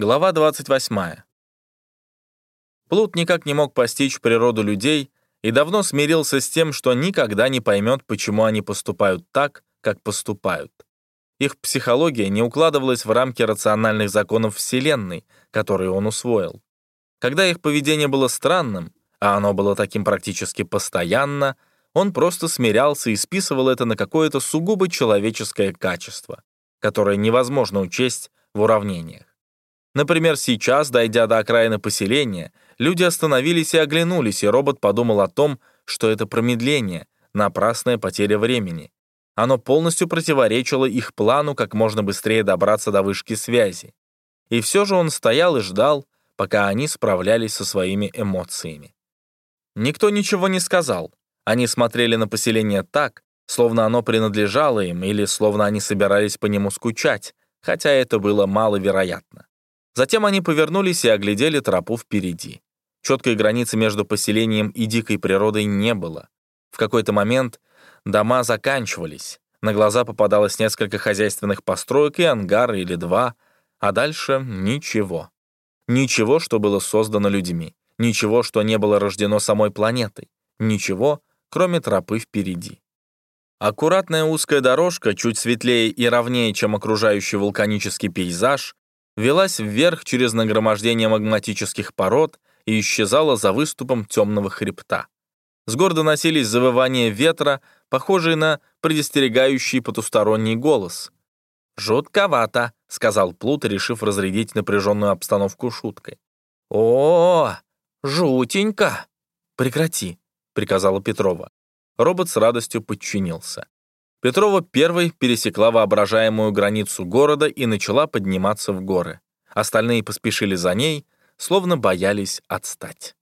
Глава 28. Плут никак не мог постичь природу людей и давно смирился с тем, что никогда не поймет, почему они поступают так, как поступают. Их психология не укладывалась в рамки рациональных законов Вселенной, которые он усвоил. Когда их поведение было странным, а оно было таким практически постоянно, он просто смирялся и списывал это на какое-то сугубо человеческое качество, которое невозможно учесть в уравнениях. Например, сейчас, дойдя до окраины поселения, люди остановились и оглянулись, и робот подумал о том, что это промедление, напрасная потеря времени. Оно полностью противоречило их плану как можно быстрее добраться до вышки связи. И все же он стоял и ждал, пока они справлялись со своими эмоциями. Никто ничего не сказал. Они смотрели на поселение так, словно оно принадлежало им или словно они собирались по нему скучать, хотя это было маловероятно. Затем они повернулись и оглядели тропу впереди. Четкой границы между поселением и дикой природой не было. В какой-то момент дома заканчивались, на глаза попадалось несколько хозяйственных построек и ангар или два, а дальше ничего. Ничего, что было создано людьми, ничего, что не было рождено самой планетой, ничего, кроме тропы впереди. Аккуратная узкая дорожка, чуть светлее и ровнее, чем окружающий вулканический пейзаж, велась вверх через нагромождение магматических пород и исчезала за выступом темного хребта. С гор доносились завывания ветра, похожие на предостерегающий потусторонний голос. «Жутковато», — сказал Плут, решив разрядить напряженную обстановку шуткой. «О, жутенько!» «Прекрати», — приказала Петрова. Робот с радостью подчинился. Петрова первой пересекла воображаемую границу города и начала подниматься в горы. Остальные поспешили за ней, словно боялись отстать.